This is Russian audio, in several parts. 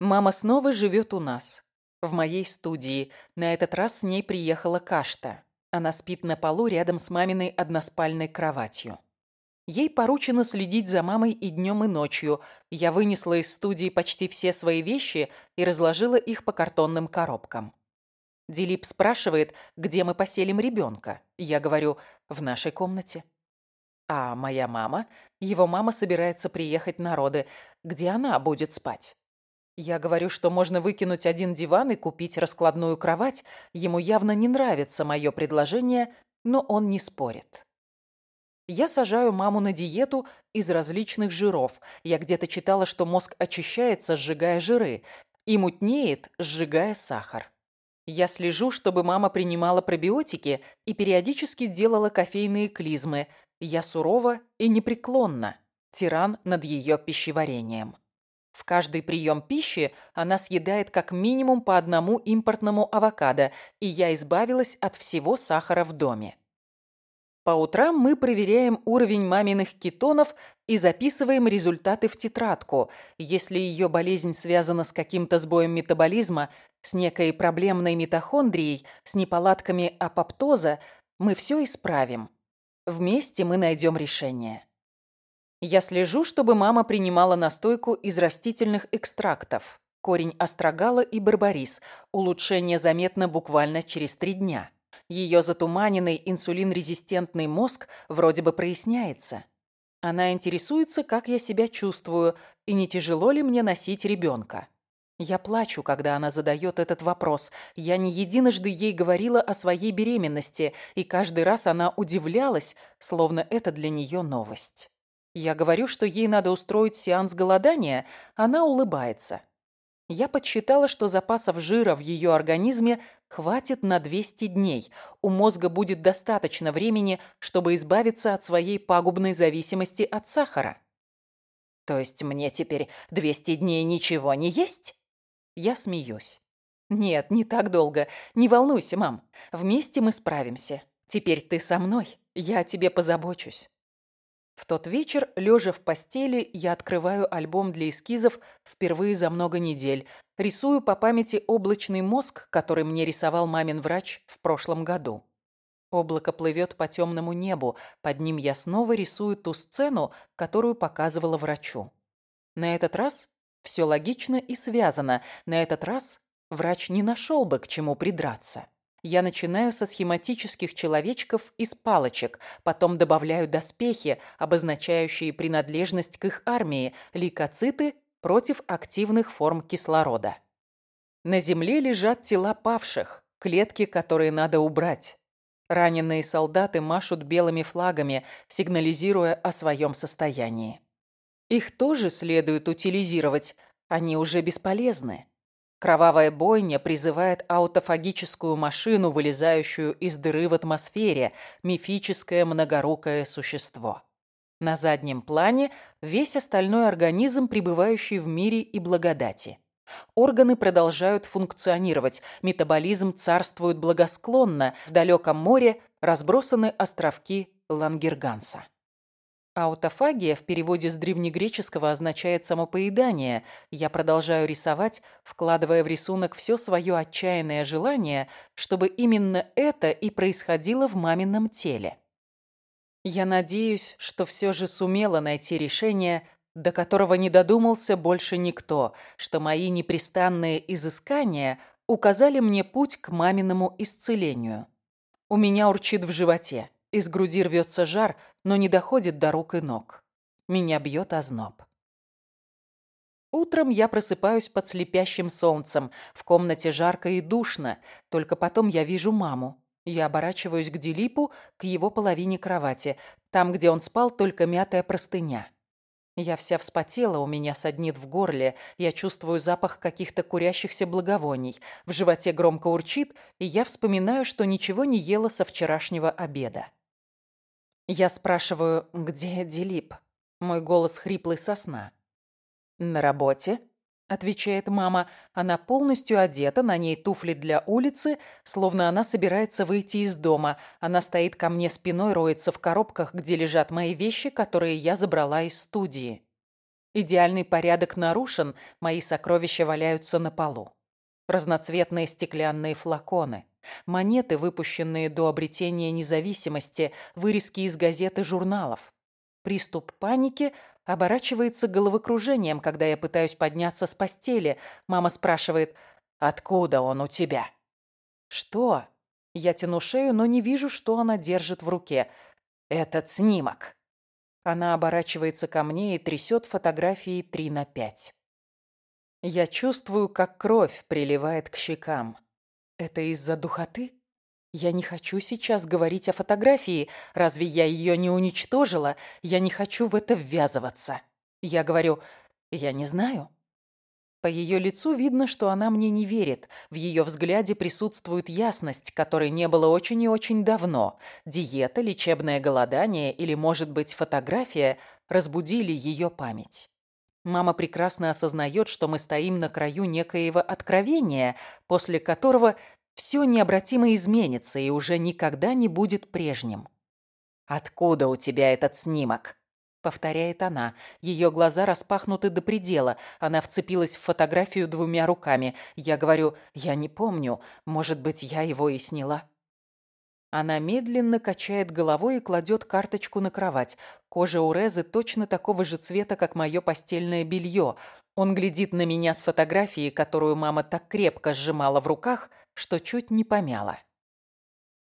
Мама снова живет у нас. В моей студии. На этот раз с ней приехала Кашта. Она спит на полу рядом с маминой односпальной кроватью. Ей поручено следить за мамой и днем, и ночью. Я вынесла из студии почти все свои вещи и разложила их по картонным коробкам. Дилип спрашивает, где мы поселим ребенка. Я говорю, в нашей комнате. А моя мама, его мама собирается приехать на роды. Где она будет спать? Я говорю, что можно выкинуть один диван и купить раскладную кровать. Ему явно не нравится мое предложение, но он не спорит. Я сажаю маму на диету из различных жиров. Я где-то читала, что мозг очищается, сжигая жиры, и мутнеет, сжигая сахар. Я слежу, чтобы мама принимала пробиотики и периодически делала кофейные клизмы. Я сурова и непреклонна. Тиран над ее пищеварением. В каждый прием пищи она съедает как минимум по одному импортному авокадо, и я избавилась от всего сахара в доме. По утрам мы проверяем уровень маминых кетонов и записываем результаты в тетрадку. Если ее болезнь связана с каким-то сбоем метаболизма, с некой проблемной митохондрией, с неполадками апоптоза, мы все исправим. Вместе мы найдем решение. Я слежу, чтобы мама принимала настойку из растительных экстрактов. Корень астрагала и барбарис. Улучшение заметно буквально через три дня. Ее затуманенный инсулинрезистентный мозг вроде бы проясняется. Она интересуется, как я себя чувствую и не тяжело ли мне носить ребенка. Я плачу, когда она задает этот вопрос. Я не единожды ей говорила о своей беременности, и каждый раз она удивлялась, словно это для нее новость. Я говорю, что ей надо устроить сеанс голодания, она улыбается. Я подсчитала, что запасов жира в ее организме хватит на 200 дней. У мозга будет достаточно времени, чтобы избавиться от своей пагубной зависимости от сахара. То есть мне теперь 200 дней ничего не есть? Я смеюсь. Нет, не так долго. Не волнуйся, мам. Вместе мы справимся. Теперь ты со мной. Я о тебе позабочусь. В тот вечер, лежа в постели, я открываю альбом для эскизов впервые за много недель. Рисую по памяти облачный мозг, который мне рисовал мамин врач в прошлом году. Облако плывет по темному небу. Под ним я снова рисую ту сцену, которую показывала врачу. На этот раз все логично и связано. На этот раз врач не нашел бы к чему придраться. Я начинаю со схематических человечков из палочек, потом добавляю доспехи, обозначающие принадлежность к их армии, лейкоциты против активных форм кислорода. На земле лежат тела павших, клетки, которые надо убрать. Раненые солдаты машут белыми флагами, сигнализируя о своем состоянии. Их тоже следует утилизировать, они уже бесполезны. Кровавая бойня призывает аутофагическую машину, вылезающую из дыры в атмосфере, мифическое многорукое существо. На заднем плане весь остальной организм, пребывающий в мире и благодати. Органы продолжают функционировать, метаболизм царствует благосклонно, в далеком море разбросаны островки Лангерганса. Аутофагия в переводе с древнегреческого означает самопоедание. Я продолжаю рисовать, вкладывая в рисунок все свое отчаянное желание, чтобы именно это и происходило в мамином теле. Я надеюсь, что все же сумела найти решение, до которого не додумался больше никто, что мои непрестанные изыскания указали мне путь к маминому исцелению. У меня урчит в животе. Из груди рвется жар, но не доходит до рук и ног. Меня бьет озноб. Утром я просыпаюсь под слепящим солнцем. В комнате жарко и душно. Только потом я вижу маму. Я оборачиваюсь к Дилипу, к его половине кровати. Там, где он спал, только мятая простыня. Я вся вспотела, у меня саднит в горле, я чувствую запах каких-то курящихся благовоний. В животе громко урчит, и я вспоминаю, что ничего не ела со вчерашнего обеда. Я спрашиваю, где Дилип? Мой голос хриплый со сна. «На работе», — отвечает мама. Она полностью одета, на ней туфли для улицы, словно она собирается выйти из дома. Она стоит ко мне спиной, роется в коробках, где лежат мои вещи, которые я забрала из студии. Идеальный порядок нарушен, мои сокровища валяются на полу. Разноцветные стеклянные флаконы, монеты, выпущенные до обретения независимости, вырезки из газет и журналов. Приступ паники оборачивается головокружением, когда я пытаюсь подняться с постели. Мама спрашивает, «Откуда он у тебя?» «Что?» Я тяну шею, но не вижу, что она держит в руке. «Этот снимок». Она оборачивается ко мне и трясет фотографии 3 на 5. Я чувствую, как кровь приливает к щекам. Это из-за духоты? Я не хочу сейчас говорить о фотографии. Разве я ее не уничтожила? Я не хочу в это ввязываться. Я говорю, я не знаю. По ее лицу видно, что она мне не верит. В ее взгляде присутствует ясность, которой не было очень и очень давно. Диета, лечебное голодание или, может быть, фотография разбудили ее память. Мама прекрасно осознает, что мы стоим на краю некоего откровения, после которого все необратимо изменится и уже никогда не будет прежним. «Откуда у тебя этот снимок?» — повторяет она. Ее глаза распахнуты до предела. Она вцепилась в фотографию двумя руками. Я говорю, я не помню. Может быть, я его и сняла. Она медленно качает головой и кладет карточку на кровать. Кожа у Резы точно такого же цвета, как мое постельное белье. Он глядит на меня с фотографией, которую мама так крепко сжимала в руках, что чуть не помяла.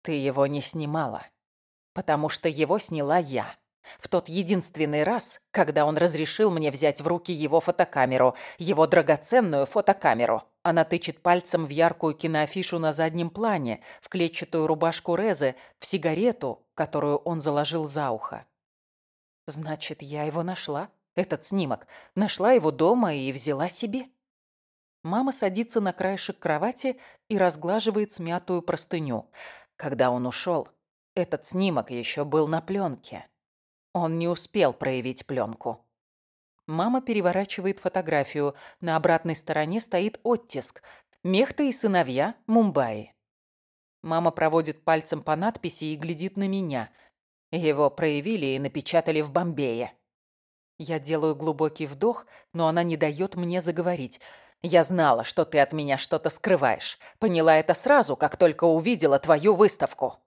Ты его не снимала, потому что его сняла я. В тот единственный раз, когда он разрешил мне взять в руки его фотокамеру, его драгоценную фотокамеру. Она тычет пальцем в яркую киноафишу на заднем плане, в клетчатую рубашку Резы, в сигарету, которую он заложил за ухо. Значит, я его нашла, этот снимок. Нашла его дома и взяла себе. Мама садится на краешек кровати и разглаживает смятую простыню. Когда он ушел, этот снимок еще был на пленке. Он не успел проявить пленку. Мама переворачивает фотографию. На обратной стороне стоит оттиск. «Мехта и сыновья. Мумбаи». Мама проводит пальцем по надписи и глядит на меня. Его проявили и напечатали в Бомбее. Я делаю глубокий вдох, но она не дает мне заговорить. Я знала, что ты от меня что-то скрываешь. Поняла это сразу, как только увидела твою выставку.